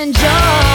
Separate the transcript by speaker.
Speaker 1: Enjoy.